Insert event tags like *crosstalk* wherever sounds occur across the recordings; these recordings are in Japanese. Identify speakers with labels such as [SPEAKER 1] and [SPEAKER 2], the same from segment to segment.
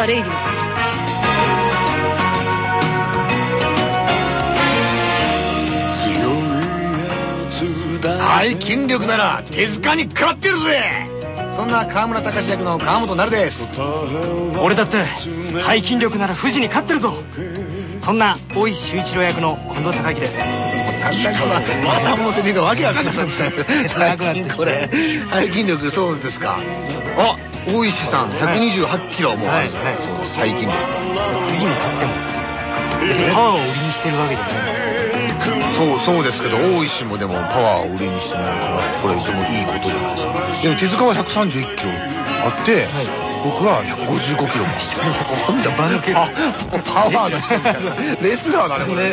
[SPEAKER 1] ザレイディ
[SPEAKER 2] はい筋力なら手塚に食らってるぜ。そんな川村隆役の川本なるです。
[SPEAKER 3] 俺だって背筋力なら富士に勝ってるぞ。そんな大石修一郎役の近藤孝之です。
[SPEAKER 2] またもうセリフがわけわかんなくなってきた。*laughs*
[SPEAKER 3] 長くなって
[SPEAKER 2] 最近 *laughs* これ背筋力そうですか。あ大石さん128キロもある。そう
[SPEAKER 3] はい。
[SPEAKER 2] です。背筋力
[SPEAKER 3] 富士に勝ってもパワーを売りにしてるわけじゃない。
[SPEAKER 2] そうそうですけど大石もでもパワーを売りにしてないからこれでもいいことじゃないですか。でも手塚は131キロあって、僕は155キロも
[SPEAKER 3] 今度場抜け
[SPEAKER 2] パパワーの人みたいな。レスラーだねこれ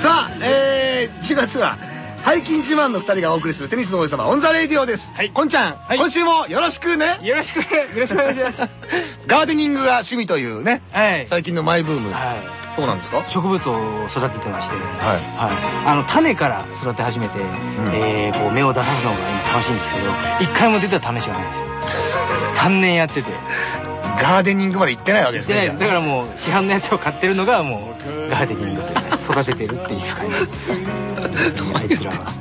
[SPEAKER 2] さあ、えー、10月は背筋自慢の2人がお送りするテニスの王子様オンザレイディオです、
[SPEAKER 3] はい。
[SPEAKER 2] こんちゃん、
[SPEAKER 3] はい。
[SPEAKER 2] 今週もよろしくね。
[SPEAKER 3] よろしくよろしくお願いします。*laughs*
[SPEAKER 2] ガーデニングが趣味というね。
[SPEAKER 3] はい。
[SPEAKER 2] 最近のマイブーム、
[SPEAKER 3] はい。
[SPEAKER 2] そうなんですか？
[SPEAKER 3] 植物を育ててまして、
[SPEAKER 2] はい。
[SPEAKER 3] はい、あの種から育て始めて、えーこう芽を出さすのが今楽しいんですけど一回も出た試しがないんですよ。*laughs* 3年やってて。
[SPEAKER 2] ガーデニングまで行ってないわけです
[SPEAKER 3] で
[SPEAKER 2] ね
[SPEAKER 3] だからもう市販のやつを買ってるのがもうガーデニングという。か育ててるっていう感じ。あいつらは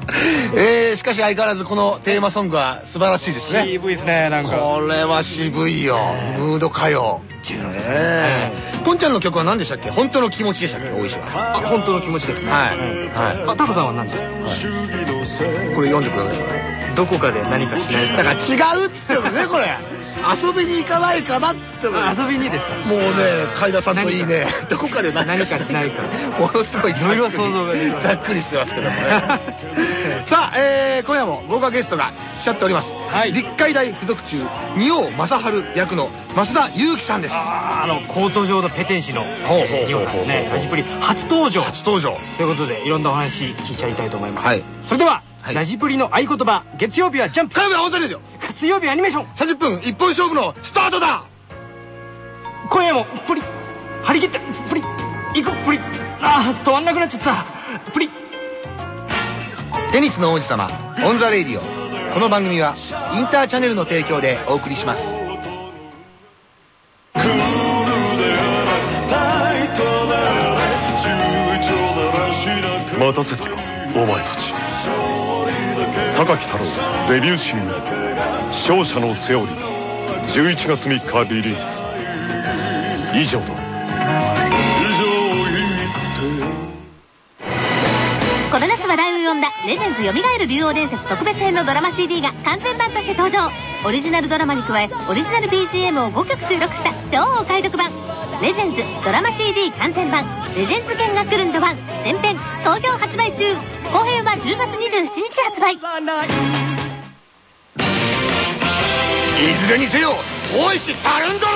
[SPEAKER 2] えー、しかし相変わらずこのテーマソングは素晴らしいですね。
[SPEAKER 3] 渋いですねなんか。
[SPEAKER 2] これは渋いよ。ムード歌謡。
[SPEAKER 3] 17
[SPEAKER 2] ね。えこんちゃんの曲は何でしたっけ？本当の気持ちでしたっけ？大石は。
[SPEAKER 3] あ本当の気持ちですね。
[SPEAKER 2] はい。
[SPEAKER 3] あタコさんは何ですか
[SPEAKER 2] これ読んでください
[SPEAKER 3] どこかで何かしない
[SPEAKER 2] だから違うっつってもねこれ。遊びに行かないかなっつって。も
[SPEAKER 3] あ遊びにですか？
[SPEAKER 2] もうね海田さんといいね。どこかで何
[SPEAKER 3] 何かしないか。
[SPEAKER 2] ものすごい
[SPEAKER 3] いろいろ想像が
[SPEAKER 2] ざっくりしてますけどもね。さあ、えー今夜も豪華ゲストが来ちゃっております、
[SPEAKER 3] はい。
[SPEAKER 2] 立海大附属中仁王正治役の増田裕樹さんです。
[SPEAKER 3] あのコート上のペテン師の
[SPEAKER 2] ほうほうほうほう
[SPEAKER 3] リオさんですね。ラジプリ初登場。
[SPEAKER 2] 初登場。
[SPEAKER 3] ということでいろんなお話聞いちゃいたいと思います、
[SPEAKER 2] はい。
[SPEAKER 3] それでは、
[SPEAKER 2] はい。
[SPEAKER 3] ラジプリの合言葉月曜日はジャンプ。
[SPEAKER 2] 火曜日は大勢でよ
[SPEAKER 3] 水曜日はアニメーション。
[SPEAKER 2] 30分一本勝負のスタートだ。
[SPEAKER 3] 今夜もプリ張り切ってプリ行くプリあー止まんなくなっちゃった。プリ
[SPEAKER 2] テニスの王子様オンザレイディオ。この番組はインターチャネルの提供でお送りします。
[SPEAKER 4] 待たせた。なお前たち。榊太郎デビューシングル「勝者のセオリー」11月3日リリース。以上だ
[SPEAKER 5] レジェンズ蘇る竜王伝説」特別編のドラマ CD が完全版として登場。オリジナルドラマに加えオリジナル BGM を5曲収録した超お買い得版「レジェンズドラマ CD 完全版。レジェンズ見が来るんど版」前編好評発売中。後編は10月27日発売。
[SPEAKER 2] いずれにせよ大石タルンドル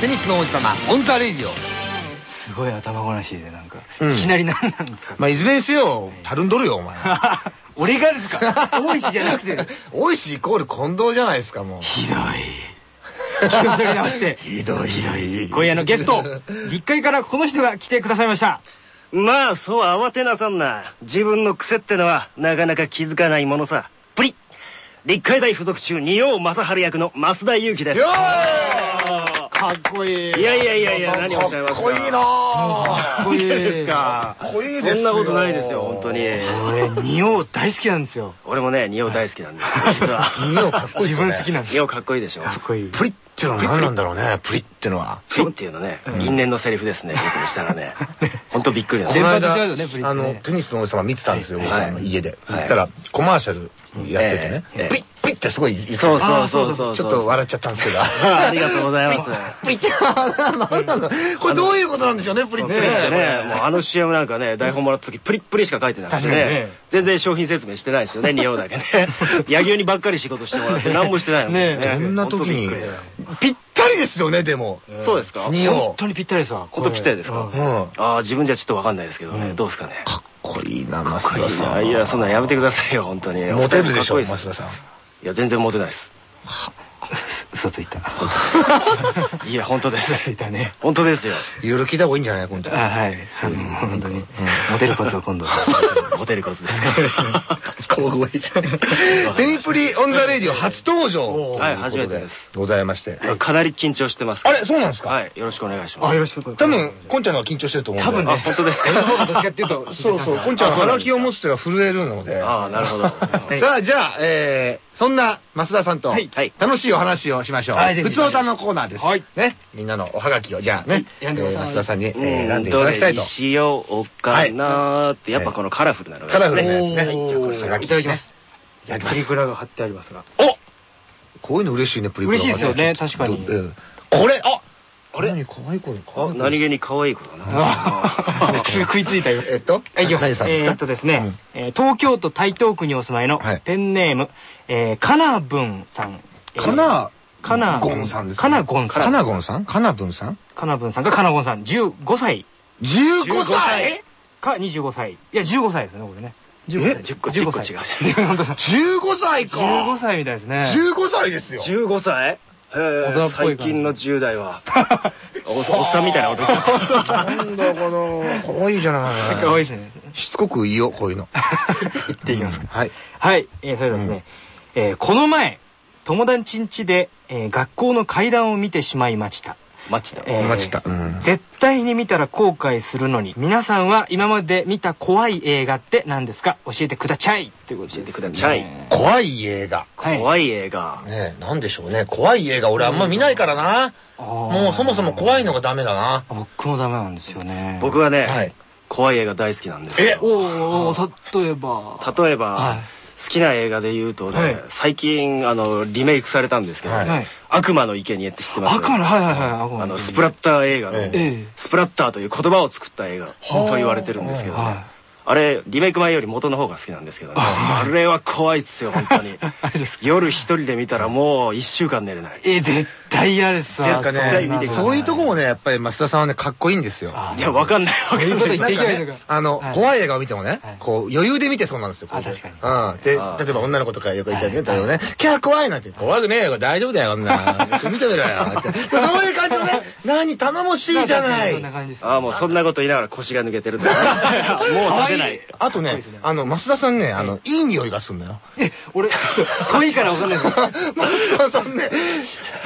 [SPEAKER 2] テニスの王子様オンザレイディオ
[SPEAKER 3] すごい頭ごなしでなんか、
[SPEAKER 2] うん。
[SPEAKER 3] いきなり何なんですか、
[SPEAKER 2] まあいずれにせよたるんどるよお前。*laughs*
[SPEAKER 3] 俺がですか？大石じゃなくて。
[SPEAKER 2] 大石イコール近藤じゃないですかもう。
[SPEAKER 3] ひどい。気を取り直して。*laughs*
[SPEAKER 2] ひどい。ひどい
[SPEAKER 3] 今夜のゲスト立会からこの人が来てくださいました。
[SPEAKER 6] まあそう慌てなさんな。自分の癖ってのはなかなか気づかないものさ。プリッ。立海大附属中仁王正治役の増田裕樹です。
[SPEAKER 2] よ
[SPEAKER 3] かっこいい。
[SPEAKER 6] いやいやいやいや何をおっしゃいますか？
[SPEAKER 2] かっこいいな
[SPEAKER 3] かっこいい
[SPEAKER 6] ですか？
[SPEAKER 2] かっこいいですよ。
[SPEAKER 6] そんなことないですよ本当に。
[SPEAKER 3] 俺仁王大好きなんですよ。
[SPEAKER 6] 俺もね仁王大好きなんですよ *laughs* 実は。
[SPEAKER 2] 仁王かっこいい
[SPEAKER 3] 自分好きなんです
[SPEAKER 6] 仁王かっこいいでしょ。
[SPEAKER 3] かっこいい。
[SPEAKER 2] プリってのは何なんだろうねプリってのは。
[SPEAKER 6] プリっていうのね因縁のセリフですね *laughs* 僕にしたらね。本当びっくりなん
[SPEAKER 3] 連
[SPEAKER 6] です。
[SPEAKER 3] ねプリってね。
[SPEAKER 2] あのテニスの王子様見てたんですよ僕
[SPEAKER 6] はい。
[SPEAKER 2] あの家で。
[SPEAKER 6] はい
[SPEAKER 2] 行ったらコマーシャルやっててね。
[SPEAKER 6] ええ
[SPEAKER 2] プリップリッってすごい言ってた
[SPEAKER 6] そうそう。そうそう
[SPEAKER 2] ちょっと笑っちゃったんですけど。
[SPEAKER 6] ありがとうございます。*laughs*
[SPEAKER 2] プリって何なのこれどういうことなんでしょうねプリって
[SPEAKER 6] ね。
[SPEAKER 2] ね
[SPEAKER 6] ねもうあの CM なんかね台本もらった時プリップリしか書いてなくて
[SPEAKER 3] ね。
[SPEAKER 6] ね。全然商品説明してないですよね仁王だけね。*laughs* 野球にばっかり仕事してもらって何もしてないの
[SPEAKER 3] ね。
[SPEAKER 2] こんな時にぴったりですよねでも。
[SPEAKER 6] そうですか？
[SPEAKER 3] 本当にぴったりです。わ
[SPEAKER 6] 本当ぴったりですか？ああ自分じゃちょっとわかんないですけどね。どうですかね？
[SPEAKER 2] かっこいいな増田さん。
[SPEAKER 6] いやいやそんなんやめてくださいよ本当に。
[SPEAKER 2] モテるでしょ増田さん。
[SPEAKER 6] いや全然モテないです
[SPEAKER 3] 嘘ついた。
[SPEAKER 6] いや本当で
[SPEAKER 3] 嘘
[SPEAKER 6] す
[SPEAKER 3] ついたね。
[SPEAKER 6] 本当ですよ。
[SPEAKER 2] いろいろ聞いた方がいいんじゃない今ちゃん
[SPEAKER 3] あはい。あの本当に。モテるコツを今度。*laughs*
[SPEAKER 6] モテるコツですか？
[SPEAKER 2] 小声じゃんテニプリオンザレイディオ初登場。
[SPEAKER 6] はい初めてです。
[SPEAKER 2] ございまして。
[SPEAKER 6] かなり緊張してます。
[SPEAKER 2] あれそうなんですか？
[SPEAKER 6] はいよろしくお願いします。
[SPEAKER 3] あよろしく
[SPEAKER 2] 多分こんちゃんの方が緊張してると思うんで。
[SPEAKER 3] 多分ね。
[SPEAKER 6] あ本当ですか？
[SPEAKER 3] 俺の方がどっちかっていうと
[SPEAKER 2] そうそうこんちゃんははがきを持つ手が震えるので。
[SPEAKER 6] ああなるほど。
[SPEAKER 3] は *laughs* い
[SPEAKER 2] さあじゃあえーそんな増田さんと楽しいお話をしましょう。
[SPEAKER 3] はいぜひ。
[SPEAKER 2] ふつおたのコーナーです。
[SPEAKER 3] はい。
[SPEAKER 2] ね。みんなのおはがきをじゃあね増田さんに選んでいた
[SPEAKER 6] ど
[SPEAKER 2] だきたいと。
[SPEAKER 6] しようかなーってやっぱこのカラフルなのが。
[SPEAKER 2] カラフルなやつね。じゃあこれはがき。
[SPEAKER 3] いただきます。
[SPEAKER 2] いただきます。
[SPEAKER 3] プリクラが貼ってありますが。
[SPEAKER 2] こういうの嬉しいねプリクラ
[SPEAKER 3] 嬉しいですよね確かに。
[SPEAKER 2] うん。これあ
[SPEAKER 6] あれ？
[SPEAKER 2] 何可愛い子で可愛い子
[SPEAKER 6] あ何気に可愛い子だな。
[SPEAKER 3] あ *laughs* 食いついたよ。
[SPEAKER 2] えっと
[SPEAKER 3] はい、いきます。
[SPEAKER 2] すか？
[SPEAKER 3] えーっとですね、えー東京都台東区にお住まいの
[SPEAKER 2] はい。
[SPEAKER 3] ペンネーム、えー、かなぶんさん。えー
[SPEAKER 2] かな
[SPEAKER 3] かな
[SPEAKER 2] ゴンさんです
[SPEAKER 3] かなゴンさん。
[SPEAKER 2] かなゴンさん？かなぶん？さん
[SPEAKER 3] かなぶんさん。がかなゴンさん。15歳。
[SPEAKER 2] 15歳
[SPEAKER 3] か25歳。いや、15歳ですね、これね。15歳。
[SPEAKER 6] 10個10個違うじゃん
[SPEAKER 3] 本当だ。
[SPEAKER 2] 15歳か。
[SPEAKER 3] 15歳みたいですね。
[SPEAKER 2] 15歳ですよ。
[SPEAKER 6] 15歳？へ
[SPEAKER 3] 大人っぽい
[SPEAKER 6] え最近の10代は。*laughs* おおっさんみたいなこと言っちゃった。
[SPEAKER 2] なんだこの可愛いじゃない。
[SPEAKER 3] 可愛いですね。
[SPEAKER 2] しつこくいいよこういうの。*laughs*
[SPEAKER 3] 言っていきますか。
[SPEAKER 2] はい。
[SPEAKER 3] はい、えーそれではですね、えーこの前、友達ん家で、えー学校の階段を見てしまいました。
[SPEAKER 6] マッチだ
[SPEAKER 3] えー
[SPEAKER 2] 待ちた。うん。
[SPEAKER 3] 絶対に見たら後悔するのに。皆さんは今まで見た怖い映画って何ですか？教えてくだちゃい。ということで
[SPEAKER 6] 教えてくだちゃい。
[SPEAKER 2] 怖い映画。
[SPEAKER 3] はい。
[SPEAKER 6] 怖い映画。
[SPEAKER 2] ねえなんでしょうね。怖い映画俺あんま見ないからな。
[SPEAKER 3] も
[SPEAKER 2] もうそもそも怖いのがダメだな。
[SPEAKER 3] 僕もダメなんですよね。
[SPEAKER 6] 僕はね、
[SPEAKER 2] はい。
[SPEAKER 6] 怖い映画大好きなんです
[SPEAKER 2] え
[SPEAKER 6] よ
[SPEAKER 3] おー例えば。
[SPEAKER 6] 例えば、
[SPEAKER 3] は
[SPEAKER 6] 好きな映画で言うとね、
[SPEAKER 3] はい。
[SPEAKER 6] 最近あのリメイクされたんですけど、
[SPEAKER 2] はい。
[SPEAKER 3] はい。
[SPEAKER 6] 悪魔の生贄って知ってます？
[SPEAKER 3] 悪魔のはいはいはい
[SPEAKER 6] あのスプラッター映画の、
[SPEAKER 2] え
[SPEAKER 3] え。
[SPEAKER 6] スプラッターという言葉を作った映画と言われてるんですけどね、あ。れリメイク前より元の方が好きなんですけどね。あれは怖いっすよ本当に。*laughs* 夜一人で見たらもう一週間寝れない。
[SPEAKER 3] えー絶対嫌ですわ
[SPEAKER 6] 絶対見てくださ
[SPEAKER 2] そういうとこもねやっぱり増田さんはねかっこいいんですよ。
[SPEAKER 3] あ
[SPEAKER 6] いやわかんないわかんない。
[SPEAKER 2] なんかね
[SPEAKER 3] けないのか。
[SPEAKER 2] あの、
[SPEAKER 3] はい。
[SPEAKER 2] 怖い映画を見てもね、
[SPEAKER 3] はい。
[SPEAKER 2] こう余裕で見てそうなんですよ。
[SPEAKER 3] 確かに。
[SPEAKER 2] うん。で、例えば女の子とかよく言ったらね、
[SPEAKER 3] はい。
[SPEAKER 2] 例えばね、キャー怖いなんて、怖くねえよ、大丈夫だよ、女。見てみろよ。そういう感じのね、何頼もしいじゃない。
[SPEAKER 6] ああもうそんなこと言いながら腰が抜けてるんだ *laughs* もう立てない。
[SPEAKER 2] あとねあの、増田さんね、あの、いい匂いがするのよ。
[SPEAKER 3] え俺ちょっと遠いからわかんない *laughs*
[SPEAKER 2] 増田さんね、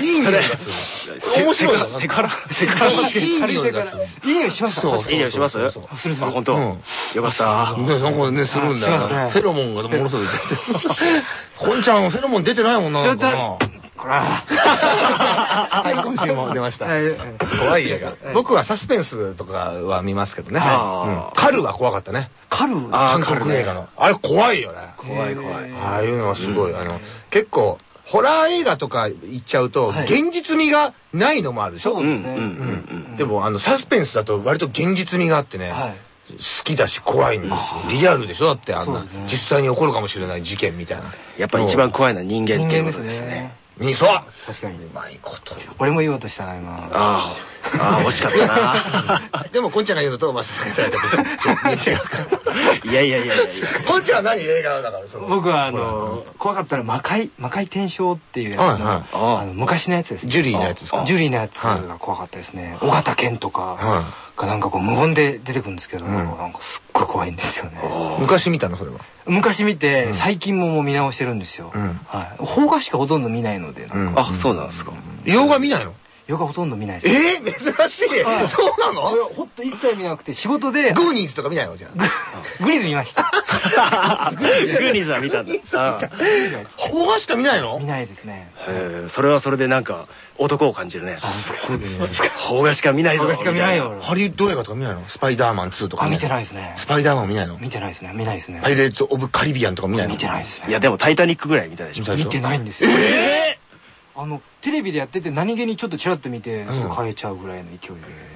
[SPEAKER 2] いい匂いがするの。面白いの。
[SPEAKER 6] セカラセカラ
[SPEAKER 2] いい匂いがする。
[SPEAKER 3] いい匂いしました
[SPEAKER 2] そう
[SPEAKER 3] 確かに
[SPEAKER 6] いい匂いします？
[SPEAKER 3] するする
[SPEAKER 6] あ本当、
[SPEAKER 2] うん
[SPEAKER 6] よかった
[SPEAKER 2] ね、なんかね、するんだよフェロモンがものすごい出てる。こんちゃん、フェロモン出てないもんな。
[SPEAKER 3] ちょっと
[SPEAKER 2] なんかな
[SPEAKER 3] こら *laughs*
[SPEAKER 2] はい、今週も出ました。怖い映画
[SPEAKER 3] はい。
[SPEAKER 2] 僕はサスペンスとかは見ますけどね。カルは怖かったね。
[SPEAKER 3] カル？
[SPEAKER 2] 韓国映画の。あれ怖いよね。
[SPEAKER 6] 怖い怖い
[SPEAKER 2] ああいうのはすごい。あの、結構、ホラー映画とか言っちゃうと、
[SPEAKER 3] はい。
[SPEAKER 2] 現実味がないのもあるでしょ？
[SPEAKER 3] そうですね。
[SPEAKER 6] うんうんうん。
[SPEAKER 2] でも、あの、サスペンスだと割と現実味があってね、
[SPEAKER 3] はい。
[SPEAKER 2] 好きだし怖いんですよ。リアルでしょ？だってあんな実際に起こるかもしれない事件みたいな。
[SPEAKER 6] やっぱ一番怖いのは人間
[SPEAKER 3] 人
[SPEAKER 6] っていう
[SPEAKER 3] 間です
[SPEAKER 6] ことですね
[SPEAKER 3] ね
[SPEAKER 2] に、そう
[SPEAKER 3] 確かに。
[SPEAKER 2] うまいこと。
[SPEAKER 3] 俺も言おうとしたな今。
[SPEAKER 6] ああああ惜しかったな。*laughs*
[SPEAKER 2] でも、こんちゃんが言うのと、まあ、さんが言ったら別に違うか。ら。
[SPEAKER 6] いやいやいやいやいや
[SPEAKER 2] こんちゃんは何映画だから、その。
[SPEAKER 3] 僕はあの怖かったら魔界魔界転生っていうやつの
[SPEAKER 2] はいはい。
[SPEAKER 3] あの昔のやつです
[SPEAKER 2] ジュリーのやつですか。
[SPEAKER 3] ジュリーのやつが怖かったですね。尾形健とか。
[SPEAKER 2] は
[SPEAKER 3] がなんかこう無言で出てくるんですけど
[SPEAKER 2] うん。
[SPEAKER 3] なんかすっごい怖いんですよね。
[SPEAKER 2] い。昔見たの、それは？
[SPEAKER 3] 昔見て
[SPEAKER 2] うん。
[SPEAKER 3] 最近ももう見直してるんですよ。
[SPEAKER 2] うん。
[SPEAKER 3] はい。邦画しかほとんど見ないのでなんか。
[SPEAKER 6] あそうなんですか。
[SPEAKER 2] 洋画見ないの？
[SPEAKER 3] 洋画ほとんど見ないです。
[SPEAKER 2] えー、珍しい。
[SPEAKER 3] はい。
[SPEAKER 2] そうな
[SPEAKER 3] いや
[SPEAKER 2] の
[SPEAKER 3] ほんと一切見なくて仕事で。
[SPEAKER 2] グーニーズとか見ないの？じゃあ。
[SPEAKER 3] グリズ見ました。*laughs*
[SPEAKER 6] グーニーズは見たんだ。
[SPEAKER 2] 邦画しか見ないの？
[SPEAKER 3] 見ないですね。
[SPEAKER 6] へえそれはそれでなんか男を感じるね。邦画しか見ないぞ。
[SPEAKER 3] 邦画しか見ないよ。
[SPEAKER 2] ハリウッド映画とか見ないの？スパイダーマン2とか。
[SPEAKER 3] あ見て
[SPEAKER 2] い。
[SPEAKER 3] ないですね。
[SPEAKER 2] スパイダーマン見ないの？
[SPEAKER 3] 見てないですね。見ないですね。
[SPEAKER 2] パイレーツ・オブ・カリビアンとか見ないの？
[SPEAKER 3] 見てないですね。
[SPEAKER 6] いやでも「タイタニック」ぐらい見たでしょ。
[SPEAKER 2] 見たでしょ
[SPEAKER 3] 見てないんですよ。
[SPEAKER 6] え
[SPEAKER 3] あのテレビでやってて何気にちょっとチラッと見てすぐ変えちゃうぐらいの勢いで。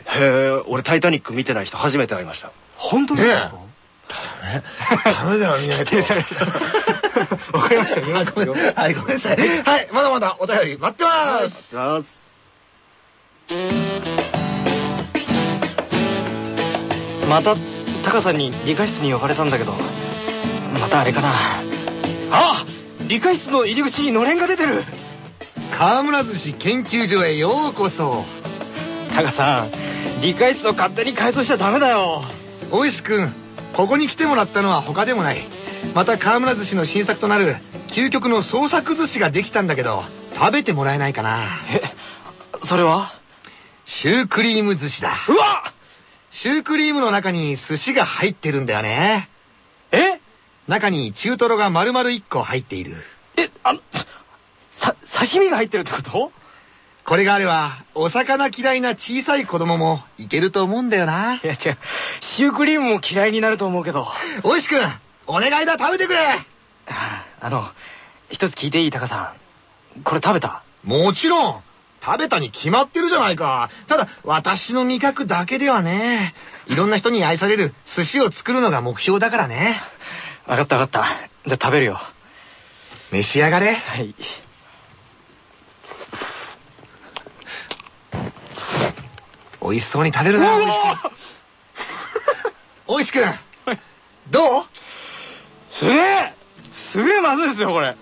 [SPEAKER 6] えへえ俺「タイタニック」見てない人初めて会いました。
[SPEAKER 3] 本当ですか？
[SPEAKER 2] ダメだよ、見ないと。
[SPEAKER 3] わかりました。見ますよ。
[SPEAKER 2] はい、ごめんなさい。はい、まだまだお便り待ってます。
[SPEAKER 6] さす。
[SPEAKER 3] またタカさんに理科室に呼ばれたんだけどまたあれかな。あ理科室の入り口にのれんが出てる
[SPEAKER 2] 河村寿司研究所へようこそ。
[SPEAKER 3] タカさん理科室を勝手に改装しちゃダメだよ。
[SPEAKER 2] 大石くんここに来てもらったのは他でもない。また河村寿司の新作となる究極の創作寿司ができたんだけど食べてもらえないかな。
[SPEAKER 3] えそれは？
[SPEAKER 2] シュークリーム寿司だ。
[SPEAKER 3] うわ！
[SPEAKER 2] シュークリームの中に寿司が入ってるんだよね。
[SPEAKER 3] え？
[SPEAKER 2] 中に中トロが丸々1個入っている。
[SPEAKER 3] えあのさ刺身が入ってるってこと？
[SPEAKER 2] これがあればお魚嫌いな小さい子供もいけると思うんだよな。い
[SPEAKER 3] や違う。シュークリームも嫌いになると思うけど。
[SPEAKER 2] 大石くんお願いだ食べてくれ。
[SPEAKER 3] あの一つ聞いていいタカさん。これ食べた？
[SPEAKER 2] もちろん。食べたに決まってるじゃないか。ただ私の味覚だけではね。いろんな人に愛される寿司を作るのが目標だからね。
[SPEAKER 3] 分かった分かった。じゃあ食べるよ。
[SPEAKER 2] 召し上がれ。
[SPEAKER 3] はい
[SPEAKER 2] 美味しそうに食べるな。大石くんどう？
[SPEAKER 3] すげえ！すげえまずいですよこれ。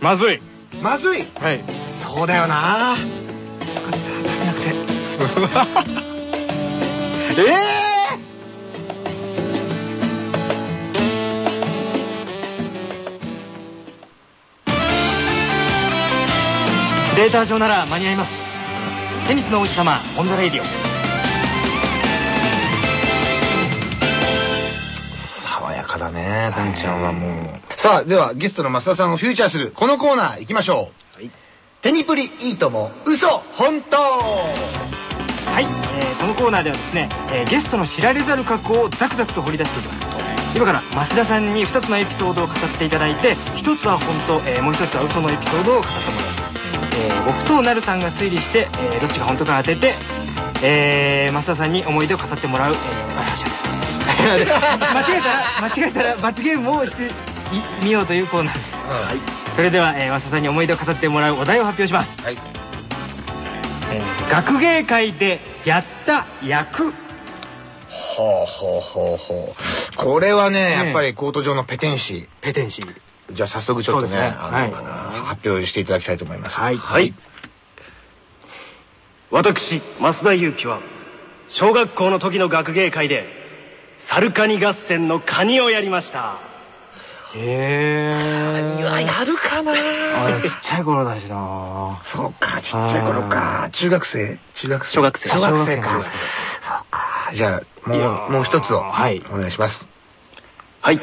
[SPEAKER 3] まずい。
[SPEAKER 2] まずい？
[SPEAKER 3] はい。
[SPEAKER 2] そうだよな。よかった。食べなくて。*laughs*
[SPEAKER 3] ええデータ上なら間に合います。テニスの王子様オンザレイディオ
[SPEAKER 2] ねタンちゃんはもう。さあではゲストの増田さんをフューチャーするこのコーナー行きましょう、
[SPEAKER 6] はい。
[SPEAKER 2] テニプリいいとも嘘本当。
[SPEAKER 3] はい、えーこのコーナーではですね、えーゲストの知られざる過去をザクザクと掘り出していきます。今から増田さんに2つのエピソードを語っていただいて1つは本当、えーもう1つは嘘のエピソードを語ってもらいます、えー僕となるさんが推理して、えーどっちが本当か当てて、えー、増田さんに思い出を語ってもらう、えーあ *laughs* 間違えたら間違えたら罰ゲームをしてみようというコーナーです。
[SPEAKER 2] はい。
[SPEAKER 3] それでは、えー、増田さんに思い出を語ってもらうお題を発表します、
[SPEAKER 2] はい。
[SPEAKER 3] えー学芸会でやった役。
[SPEAKER 2] ほうほうほうほう。これはね
[SPEAKER 3] ね
[SPEAKER 2] やっぱりコート上のペテン師。
[SPEAKER 3] ペテンシー
[SPEAKER 2] じゃあ早速ちょっとね
[SPEAKER 3] ね。
[SPEAKER 2] あの発表していただきたいと思います。
[SPEAKER 3] はい。
[SPEAKER 6] はい。私増田裕樹は小学校の時の学芸会でサルカニ合戦のカニをやりました。
[SPEAKER 3] へえ
[SPEAKER 2] はやるかな。
[SPEAKER 3] あちっちゃい頃だしな。
[SPEAKER 2] そうかちっちゃい頃か。中学生？中学生。
[SPEAKER 6] 小学生。
[SPEAKER 2] 小学生か。そうか。じゃあもうもう一つを
[SPEAKER 3] はい。
[SPEAKER 2] お願いします。
[SPEAKER 6] はい。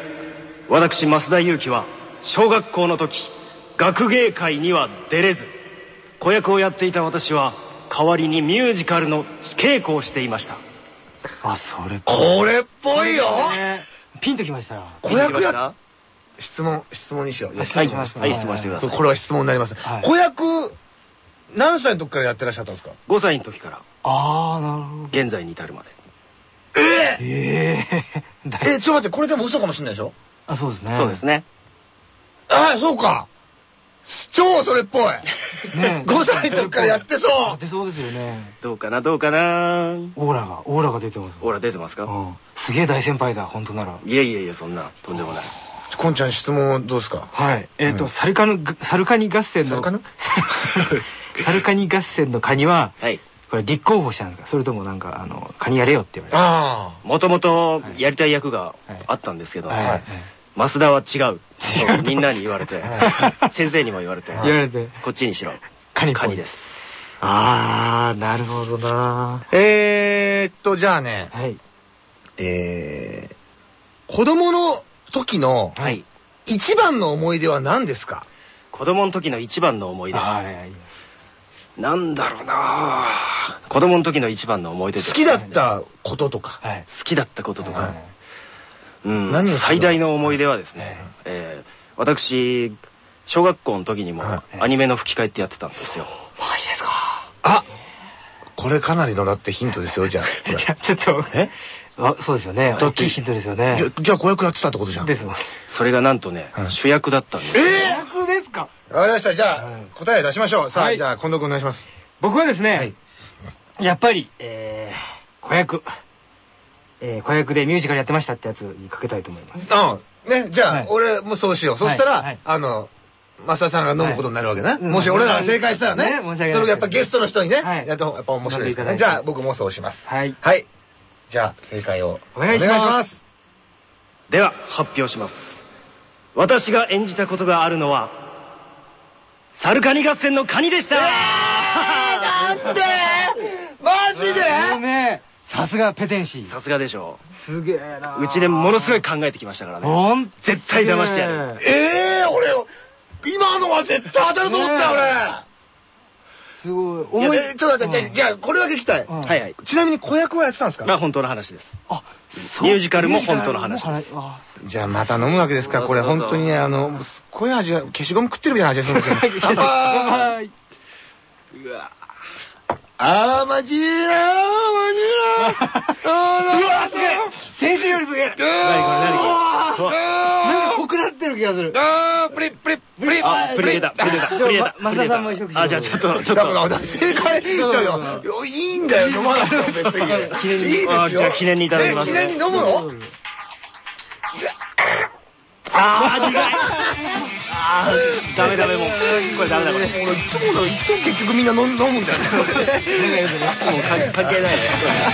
[SPEAKER 6] 私増田裕樹は小学校の時学芸会には出れず子役をやっていた私は代わりにミュージカルの稽古をしていました
[SPEAKER 3] あそれ
[SPEAKER 2] これっぽいよ。
[SPEAKER 3] ね。ピンときましたよ。
[SPEAKER 2] 子役や。質問質問にしよう。
[SPEAKER 3] はい
[SPEAKER 6] はい、質問してください。
[SPEAKER 2] これは質問になります。
[SPEAKER 3] はい。
[SPEAKER 2] 子役何歳の時からやってらっしゃったんですか
[SPEAKER 6] ？5歳の時から。
[SPEAKER 3] ああなるほど。
[SPEAKER 6] 現在に至るまで。
[SPEAKER 3] ええ *laughs* だ
[SPEAKER 2] えちょっと待ってこれでも嘘かもしれないでしょ？
[SPEAKER 3] あそうですね。
[SPEAKER 6] そうですね。
[SPEAKER 2] ああそうか超それっぽい。
[SPEAKER 3] ね
[SPEAKER 2] 5歳の時からやってそう。
[SPEAKER 3] 出そうですよね。
[SPEAKER 6] どうかなどうかな。
[SPEAKER 3] オーラがオーラが出てます。
[SPEAKER 6] ほら出てますか？
[SPEAKER 3] うん。すげえ大先輩だ本当なら。
[SPEAKER 6] いやいやいやそんなとんでもない。
[SPEAKER 2] こんちゃん質問どうですか？
[SPEAKER 3] はい。えっと
[SPEAKER 2] うん。
[SPEAKER 3] サルカヌサルカニ合戦の
[SPEAKER 2] サルカヌ？*laughs*
[SPEAKER 3] サルカニ合戦のカニは
[SPEAKER 6] はい。
[SPEAKER 3] これ立候補したんですか？それともなんかあのカニやれよって言われ
[SPEAKER 2] あ
[SPEAKER 6] もともとやりたい役があったんですけど、
[SPEAKER 3] たはい。はい
[SPEAKER 6] 増田は違う。と。みんなに言われて。*laughs* 先生にも言われて。
[SPEAKER 3] 言われて。
[SPEAKER 6] こっちにしろ。
[SPEAKER 3] カニ
[SPEAKER 6] カニです。
[SPEAKER 3] ああなるほどな。
[SPEAKER 2] えー、っとじゃあね
[SPEAKER 3] はい。
[SPEAKER 2] えー、子供の時の
[SPEAKER 6] はい。
[SPEAKER 2] 一番の思い出は何ですか？
[SPEAKER 6] 子供の時の一番の思い出。
[SPEAKER 3] はいはい
[SPEAKER 6] なんだろうな。子供の時の一番の思い出
[SPEAKER 2] 好きだったこととか。
[SPEAKER 3] はい。
[SPEAKER 6] 好きだったこととか、
[SPEAKER 3] はい
[SPEAKER 6] うん。最大の思い出はですね、
[SPEAKER 3] はい
[SPEAKER 6] えー私小学校の時にも
[SPEAKER 2] は
[SPEAKER 6] アニメの吹き替えってやってたんですよ。
[SPEAKER 3] マジですか？
[SPEAKER 2] あこれかなりのだってヒントですよじゃあ。
[SPEAKER 3] いやちょっと。
[SPEAKER 2] え？
[SPEAKER 3] あそうですよね。
[SPEAKER 2] って
[SPEAKER 3] 大きいヒントですよね。
[SPEAKER 2] じゃじゃあ子役やってたってことじゃん。
[SPEAKER 3] ですもん
[SPEAKER 6] それがなんとね、
[SPEAKER 2] うん
[SPEAKER 6] 主役だったんです
[SPEAKER 2] え
[SPEAKER 3] 役ですか？
[SPEAKER 2] わかりました。じゃあ、
[SPEAKER 3] はい。
[SPEAKER 2] 答え出しましょう。さあ、
[SPEAKER 3] はい。
[SPEAKER 2] じゃあ近藤君お願いします。
[SPEAKER 3] 僕はですね、
[SPEAKER 2] はい。
[SPEAKER 3] やっぱり、えー、子役、えー、子役でミュージカルやってましたってやつにかけたいと思います。
[SPEAKER 2] うんねじゃあ、
[SPEAKER 3] はい。
[SPEAKER 2] 俺もそうしよう。そしたら、
[SPEAKER 3] はい。
[SPEAKER 2] あの増田さんが飲むことになるわけね。
[SPEAKER 3] うん。
[SPEAKER 2] もし俺らが正解したらね。
[SPEAKER 3] ね申し訳ない。
[SPEAKER 2] それをやっぱゲストの人にね、
[SPEAKER 3] はい。
[SPEAKER 2] やった方がやっぱ面白いですから。ね。
[SPEAKER 3] 飲んでいただいて。
[SPEAKER 2] じゃあ僕もそうします。
[SPEAKER 3] はい。
[SPEAKER 2] はい。じゃあ正解を
[SPEAKER 3] お願いします。
[SPEAKER 6] では発表します。私が演じたことがあるのはサルカニ合戦のカニでした、
[SPEAKER 2] なんで？マジで？
[SPEAKER 3] ねさすがペテンシー。
[SPEAKER 6] さすがでしょ
[SPEAKER 3] すげえな
[SPEAKER 6] ううちでものすごい考えてきましたからね。
[SPEAKER 3] ほん
[SPEAKER 6] 絶対騙してやる。
[SPEAKER 2] ええー、俺、今のは絶対当たると思ったよ、
[SPEAKER 3] すごい。
[SPEAKER 2] 俺。
[SPEAKER 3] 思い
[SPEAKER 2] いちょっと待って、じゃあこれだけ聞きたい。
[SPEAKER 3] うん。
[SPEAKER 6] はいはい。
[SPEAKER 2] ちなみに子役はやってたんですか？
[SPEAKER 6] まあ本当の話です。
[SPEAKER 3] あ、
[SPEAKER 6] ミュージカルも本当の話です。
[SPEAKER 3] あ
[SPEAKER 2] じゃあまた飲むわけですか？これ本当にね、あの、すっごい味が、消しゴム食ってるみたいな味がするんですよ。乾杯。
[SPEAKER 3] はい。
[SPEAKER 2] あー、マジーなー、マジーなー。*laughs* うわ、すげえ。
[SPEAKER 3] 先週よりすげえ。
[SPEAKER 6] 何これ何これ。
[SPEAKER 3] なんか濃くなってる気がする。
[SPEAKER 2] あー、プリップリップリッ
[SPEAKER 6] あプリ出たプリ出たプリ出た
[SPEAKER 3] ま増田さんも一口
[SPEAKER 6] あじゃあちょっとちょっ
[SPEAKER 2] だ
[SPEAKER 6] と
[SPEAKER 2] 正解いやいやいいんだよ飲まなくても別に
[SPEAKER 6] 記念に
[SPEAKER 2] いいですよ
[SPEAKER 6] あじゃあ記念にいただきます
[SPEAKER 2] え記念に飲むの
[SPEAKER 6] あー苦いあーダメダメもうこれダメだこれ。も
[SPEAKER 2] 俺いつものいつも結局みんな飲飲むんだよね。
[SPEAKER 6] う関関係ないね。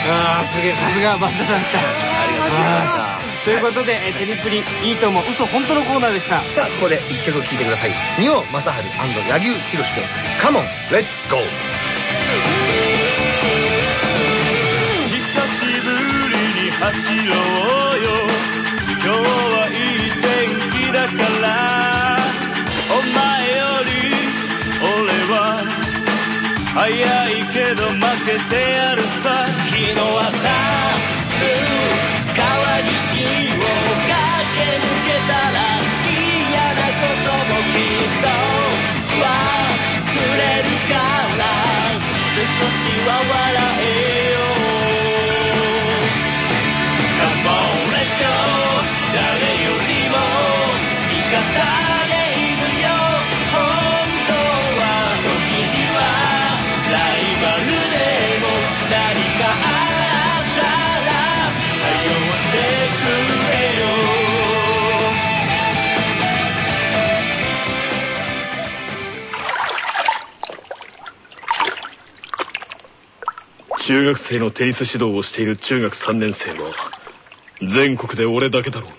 [SPEAKER 3] ああ、すげえ。さすが増田さんでした。
[SPEAKER 6] ありがとうございました
[SPEAKER 3] ということで、えーテニプリ、いいとも、嘘本当のコーナーでした。
[SPEAKER 2] さあここで一曲聴いてください仁王正治柳生博で「カモンレッツゴー」
[SPEAKER 4] 久しぶりに走ろうよ。今日はいい天気だから早いけど負けてやるさ。昨日は川岸を駆け抜けたら嫌なこともきっと忘れるから。少しは笑え。中学生のテニス指導をしている中学3年生は全国で俺だけだろう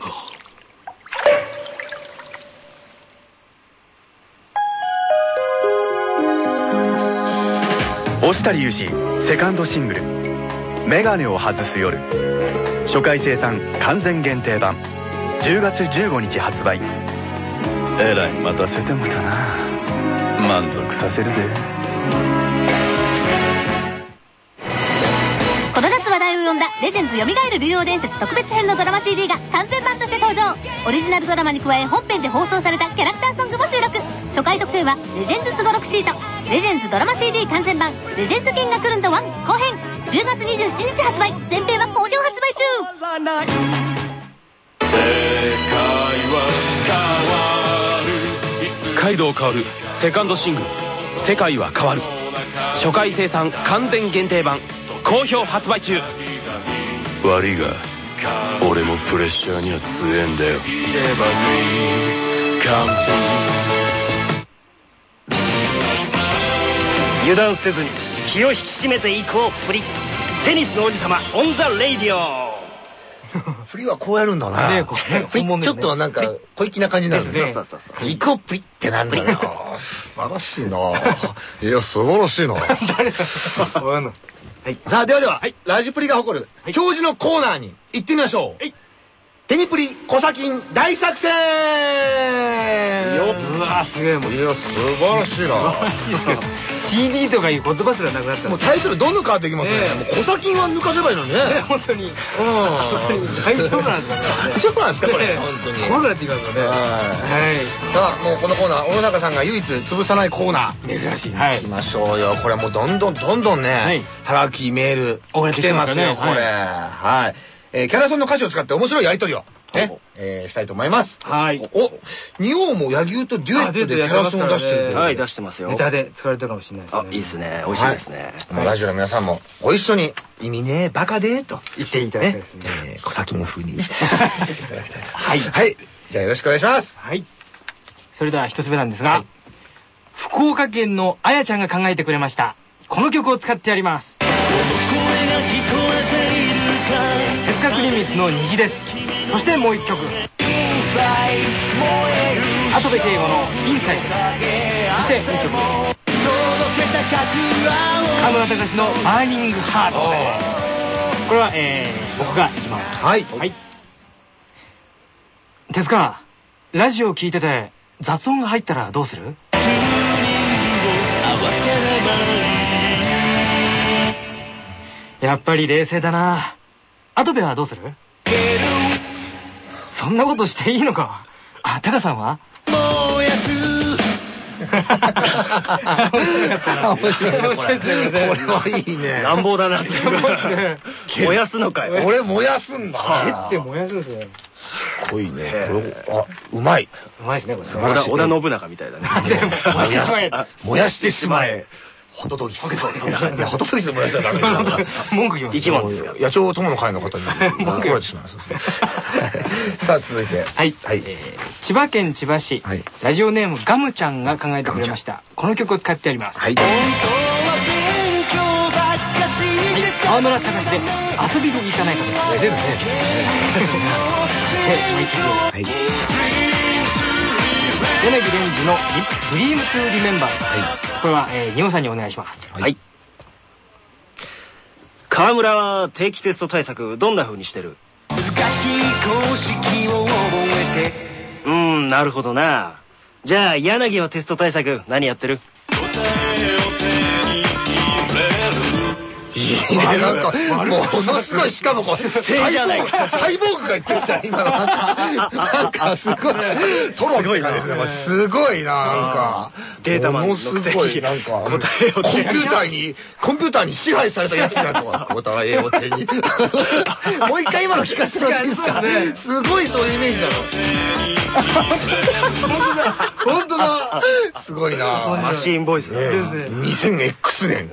[SPEAKER 4] な。
[SPEAKER 7] 押谷裕二セカンドシングル「メガネを外す夜」初回生産完全限定版。10月15日発売。えらい待たせてもたな。満足させるで
[SPEAKER 5] だ「レジェンズ蘇る竜王伝説特別編」のドラマ CD が完全版として登場。オリジナルドラマに加え本編で放送されたキャラクターソングも収録。初回特典はレジェンズすごろくシートレジェンズドラマ CD 完全版レジェンズ剣が来るんだ1後編10月27日発売。全編は好評発売中。
[SPEAKER 4] 世界は変わる
[SPEAKER 8] カイドウ薫セカンドシングル「世界は変わる」初回生産完全限定版好評発売中。
[SPEAKER 4] 悪いが俺もプレッシャーには強えんだよ。
[SPEAKER 6] 油断せずに気を引き締めていこうプリテニスの王子様オンザレイディオ。
[SPEAKER 2] フリはこうやるんだな。
[SPEAKER 3] ね
[SPEAKER 2] ちょっとなんか小粋な感じになる。ね。そうそうそう行こうプリってなんだよ。素晴らしいな。いや素晴らしいな。*laughs*
[SPEAKER 3] こ *laughs* うい。
[SPEAKER 2] さあではでは、ラジプリが誇る教授のコーナーに行ってみましょう、テニプリコサキン大作戦
[SPEAKER 3] ようわすげえもう。
[SPEAKER 2] いや素晴らしいな。*laughs*
[SPEAKER 3] CD とかいう言葉すらなくなった。
[SPEAKER 2] もうタイトルどんどん変わっていきますね、もうコサキンは抜かせばいいのにね。
[SPEAKER 3] ね本当に。
[SPEAKER 2] うん。
[SPEAKER 3] 大丈夫なんですかね。
[SPEAKER 2] 大丈夫なんですかこれ。
[SPEAKER 3] ね
[SPEAKER 2] 本当に。
[SPEAKER 3] 怖くなってきますよね。
[SPEAKER 2] はい。
[SPEAKER 3] は
[SPEAKER 2] さあもうこのコーナー小野中さんが唯一潰さないコーナー。
[SPEAKER 3] い。珍しい。はい。
[SPEAKER 2] 行き。ましょうよ。これもうどんどんどんどんね、
[SPEAKER 3] はい。
[SPEAKER 2] はがきメール来てま
[SPEAKER 3] すすね。
[SPEAKER 2] これ。はい、えーキャラソンの歌詞を使って面白いやりとりをね、えーしたいと思います。
[SPEAKER 3] はい。
[SPEAKER 2] お仁王も柳生とデュエットでキャラソンを出してる
[SPEAKER 6] はい出してますよ。
[SPEAKER 3] ネタで使われたかもしれないですね。
[SPEAKER 6] あいいですね。美味しいですね、
[SPEAKER 2] まあラジオの皆さんもご一緒に「意味ねえバカで」と。
[SPEAKER 3] 言っていただきたい
[SPEAKER 2] ね
[SPEAKER 3] ですね。
[SPEAKER 2] えー小先の風に。言っていただきたいと。はい。はい。じゃあよろしくお願いします。
[SPEAKER 3] はい。それでは一つ目なんですが、福岡県のあやちゃんが考えてくれました。この曲を使ってやります手塚国光の虹です。そしてもう一曲。跡部敬吾のインサイドそしてもう一曲。河村隆のバーニングハートです。これは、えー、僕が一番
[SPEAKER 2] はい。
[SPEAKER 3] はい。手塚ラジオ聞いてて雑音が入ったらどうする？やっぱり冷静だな跡部はどうする？そんなことしていいのか？あタカさんは？面白かったな。
[SPEAKER 2] 面
[SPEAKER 3] 面白いですねこれ。
[SPEAKER 2] はいいね
[SPEAKER 6] 乱暴だな。って燃やすのかよ
[SPEAKER 2] 俺燃やすんだ。
[SPEAKER 3] えって燃やすんですね
[SPEAKER 2] すごいね。これあうまい。う
[SPEAKER 3] まいですねこれ。
[SPEAKER 2] 素晴らしい
[SPEAKER 6] 織田信長みたいだね。
[SPEAKER 3] 燃やしてしまえ。
[SPEAKER 2] 燃やしてしまえホトトギス。いやホトトギス燃やしたらダメだ。
[SPEAKER 3] 文句言う
[SPEAKER 6] 生き物ですから。
[SPEAKER 2] 野鳥友の会の方に怒られてしまいます。*laughs* さあ続いて。
[SPEAKER 3] はい、千葉県千葉市、
[SPEAKER 2] はい。
[SPEAKER 3] ラジオネームガムちゃんが考えてくれました。この曲を使ってやります、
[SPEAKER 2] はい。
[SPEAKER 3] はい、河村隆で遊びに行かないかと。
[SPEAKER 2] 出るね。はい。
[SPEAKER 3] 柳蓮司の「ドリームトゥリメンバーこれは、えー、ニオさんにお願いします。
[SPEAKER 6] はい。河村は定期テスト対策どんな風にしてる？うんなるほどな。じゃあ柳はテスト対策何やってる？
[SPEAKER 2] いいねなんかものすごいしかもこう
[SPEAKER 6] 正じゃない。か
[SPEAKER 2] サイボーグが言ってるじゃん今の。なんかすごい。トロって感じですねすごいななんか。
[SPEAKER 6] データマンの
[SPEAKER 2] すごいなんか。
[SPEAKER 6] 答えを
[SPEAKER 2] コンピューターにコンピューターに支配されたやつだと *laughs* 答えを手に。*laughs* もう一回今の聞かせてもらっていいですか？すごいそういうイメージなの *laughs* 本当だ。すごいな。
[SPEAKER 6] マシーンボイスだね。
[SPEAKER 2] 2000X 年。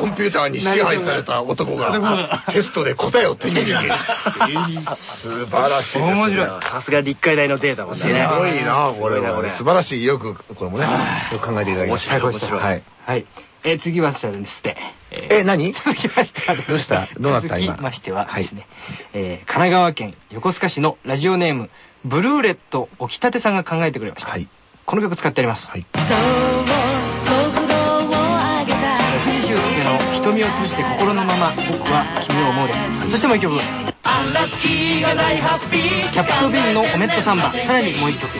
[SPEAKER 2] コンピューターに支配された男がテストで答えを手に入れる。素晴らしいですね。
[SPEAKER 3] 面白い。
[SPEAKER 6] さすが立海大のデータマンだ
[SPEAKER 2] す
[SPEAKER 6] ね
[SPEAKER 2] ごいなこれは。素晴らしい。よくこれもねよく考えていただきました。
[SPEAKER 3] 最高でした
[SPEAKER 2] はい。
[SPEAKER 3] はい、えー、次はですね、え
[SPEAKER 2] え何？
[SPEAKER 3] 続きましてはですね
[SPEAKER 2] どうした？どうなった？今。
[SPEAKER 3] 続きましてはですね、えー神奈川県横須賀市のラジオネームブルーレット沖立さんが考えてくれました、
[SPEAKER 2] はい。
[SPEAKER 3] この曲使ってやります、
[SPEAKER 2] はい
[SPEAKER 3] 閉じて心のまま僕は君を思う」です。そしてもう一曲。キャプトビンの「オメットサンバ」さらにもう一曲。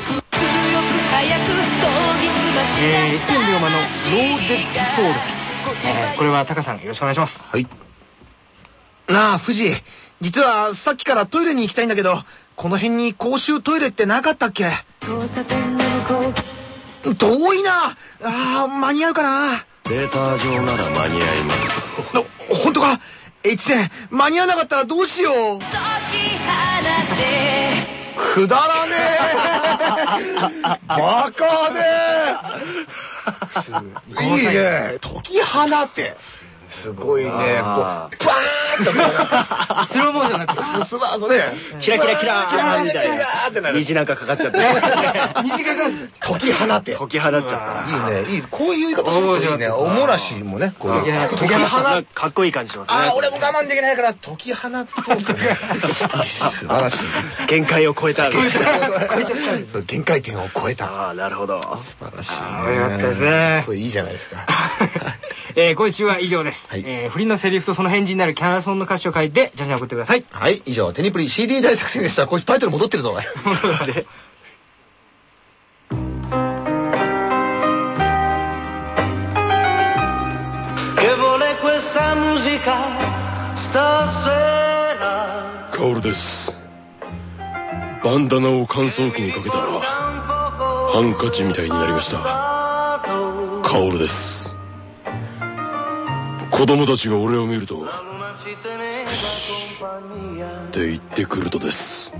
[SPEAKER 3] えー、一点龍馬の「ローデッドソウル」えー、これはタカさんよろしくお願いします。
[SPEAKER 2] はい。なあ藤実はさっきからトイレに行きたいんだけどこの辺に公衆トイレってなかったっけ？遠いな。あー間に合うかな。
[SPEAKER 4] データ上なら間に合います。
[SPEAKER 2] の本当か？H 線間に合わなかったらどうしよう。くだらねえ。*laughs* バカでい。いね。解き放てすごいね。こうバ
[SPEAKER 6] あ
[SPEAKER 2] ー。ンとこ
[SPEAKER 3] スローモーションになって
[SPEAKER 2] うスマートね。
[SPEAKER 6] キラキラキラ。
[SPEAKER 2] キラ
[SPEAKER 6] ーみたい
[SPEAKER 2] キラーってなる。
[SPEAKER 6] な虹なんかかかっちゃって。*laughs*
[SPEAKER 3] 虹がかる。
[SPEAKER 2] 解き放て。
[SPEAKER 6] 解き放っちゃった。ない
[SPEAKER 2] いね。いい。こういう言い方するといいね。おもらしもね。こういう。解き放
[SPEAKER 6] かかっこいい感じしますね。
[SPEAKER 2] ああ俺も我慢できないから解き放と素晴らしい。
[SPEAKER 6] 限界を超えた。
[SPEAKER 2] 限界点を超えた。
[SPEAKER 6] ああなるほど。
[SPEAKER 2] 素晴らしい
[SPEAKER 3] あーよかったですね。
[SPEAKER 2] これいいじゃないですか。*laughs*
[SPEAKER 3] えー、今週は以上です、
[SPEAKER 2] はい。
[SPEAKER 3] えー、不倫のセリフとその返事になるキャラソンの歌詞を書いてじゃんじゃん送ってください。
[SPEAKER 2] はい。以上テニプリ CD 大作戦でした。これタイトル戻ってるぞおい。
[SPEAKER 4] カオルです。バンダナを乾燥機にかけたらハンカチみたいになりました。カオルです子供たちが俺を見ると「」って言ってくるとです。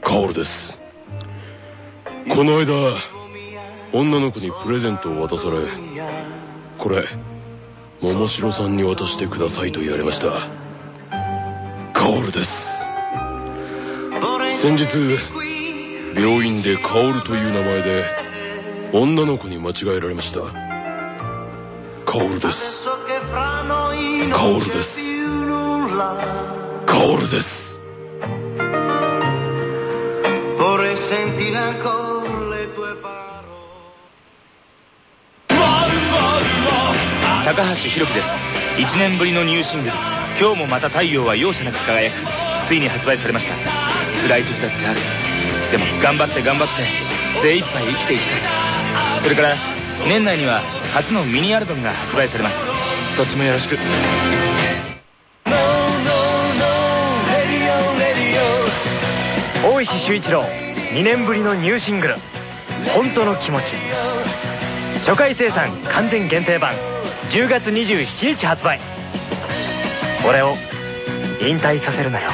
[SPEAKER 4] カオルです。この間女の子にプレゼントを渡されこれ桃城さんに渡してくださいと言われました。カオルです。先日病院で薫という名前で女の子に間違えられました。薫です。薫です。薫です。
[SPEAKER 9] 高橋宏樹です。1年ぶりのニューシングル「今日もまた太陽は容赦なく輝く」ついに発売されました。辛い時だってある。でも頑張って頑張って精一杯生きていきたい。それから年内には初のミニアルバムが発売されますそっちもよろしく。
[SPEAKER 6] 大石秀一郎2年ぶりのニューシングル「本当の気持ち」初回生産完全限定版。10月27日発売。俺を引退させるなよ。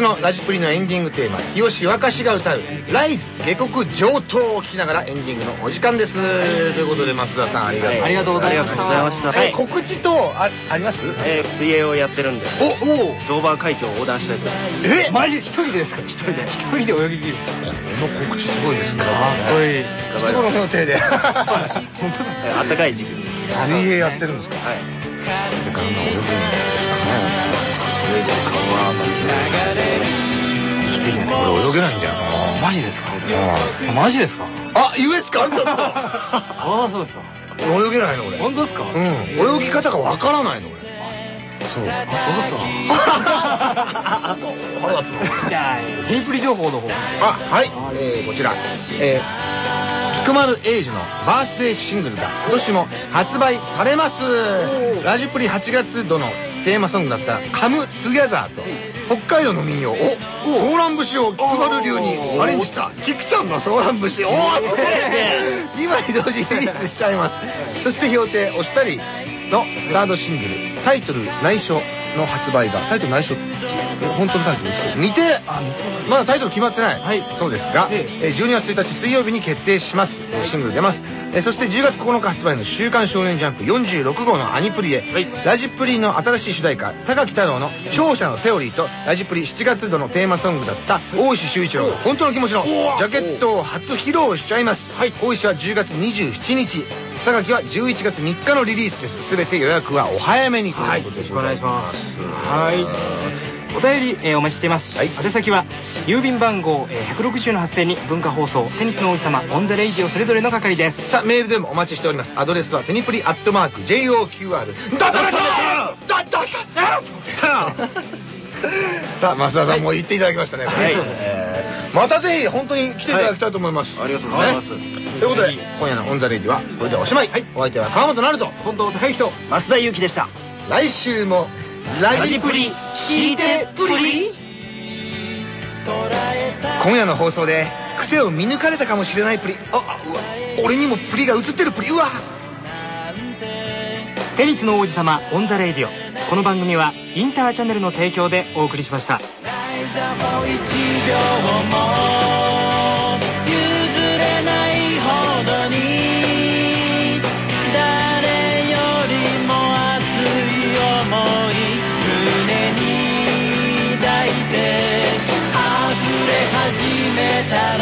[SPEAKER 2] 月のラジプリのエンディングテーマ日吉若しが歌う「ライズ下克上等」を聞きながらエンディングのお時間です。ということで増田さんありがとう
[SPEAKER 3] ありがとうございました。
[SPEAKER 6] ありがとうございました。
[SPEAKER 2] え告知とああります？
[SPEAKER 6] えー水泳をやってるんで
[SPEAKER 2] おお
[SPEAKER 6] ドーバー海峡を横断したいと思います。
[SPEAKER 2] え？
[SPEAKER 3] マジ？一人でですか？一人で。一人で泳ぎ切る。
[SPEAKER 2] この告知すごいですね。
[SPEAKER 3] かっこい。い
[SPEAKER 2] そこの予定で。
[SPEAKER 6] え *laughs* ーあったかい時期に。
[SPEAKER 2] 水泳やってるんですか？
[SPEAKER 6] はい。
[SPEAKER 2] で体泳ぐんですかね
[SPEAKER 6] 泳いでる顔はまあ見せない
[SPEAKER 2] 俺泳げないんだよ。な
[SPEAKER 3] マジですか？マジですか？
[SPEAKER 2] あ優越感ちょっと。
[SPEAKER 3] ああそうですか。
[SPEAKER 2] 泳げないの俺。
[SPEAKER 3] 本当ですか？
[SPEAKER 2] うん。泳ぎ方がわからないの俺。そう。
[SPEAKER 3] そうですか？
[SPEAKER 2] 腹立つの
[SPEAKER 3] じゃあテニプリ情報の方。
[SPEAKER 2] あはい、えー、こちら、えー、菊丸英二のバースデーシングルが今年も発売されます。ラジプリ8月度のテーマソングだった「カム・ツギャザー」と北海道の民謡おソーラン節を菊丸流にアレンジした菊ちゃんのソーラン節。おおすごい。ですね2枚同時リリースしちゃいます。そして評定お二人のサードシングルタイトル内緒の発売がタイトル内緒本当のタイトルですけど似てまだタイトル決まってない、
[SPEAKER 3] はい。
[SPEAKER 2] そうですが、
[SPEAKER 3] え
[SPEAKER 2] え。ー12月1日水曜日に決定します、えーシングル出ます、えーそして10月9日発売の「週刊少年ジャンプ」46号のアニプリへ、ラジプリの新しい主題歌榊太郎の「勝者のセオリー」とラジプリ7月度のテーマソングだった大石秀一郎の「本当の気持ち」のジャケットを初披露しちゃいます、大石は10月27日榊は11月3日のリリースです。全て予約はお早めにということで
[SPEAKER 3] よろしくお願いします。はい。お便り、えーお待ちしています、
[SPEAKER 2] はい。
[SPEAKER 3] 宛先は郵便番号、えー、160の8000に文化放送テニスの王子様オンザレイディオそれぞれの係です。
[SPEAKER 2] さあメールでもお待ちしております。アドレスはテニプリアットマーク JOQR ドドドドドさあ増田さんも言っていただきましたね、これえーまたぜひ本当に来ていただきたいと思います、
[SPEAKER 6] ありがとうございます
[SPEAKER 2] ねということで今夜の「オン・ザ・レイディ」はこれでおしまい、お相手は川本成と
[SPEAKER 3] 近藤孝之と
[SPEAKER 6] 増田裕生でした。
[SPEAKER 2] 来週もラジプリ聞いてプリ。今夜の放送で癖を見抜かれたかもしれないプリ。ああうわ俺にもプリが移ってるプリ。うわ。
[SPEAKER 3] テニスの王子様オンザレイディオ。この番組はインターチャネルの提供でお送りしました。
[SPEAKER 1] 一秒も that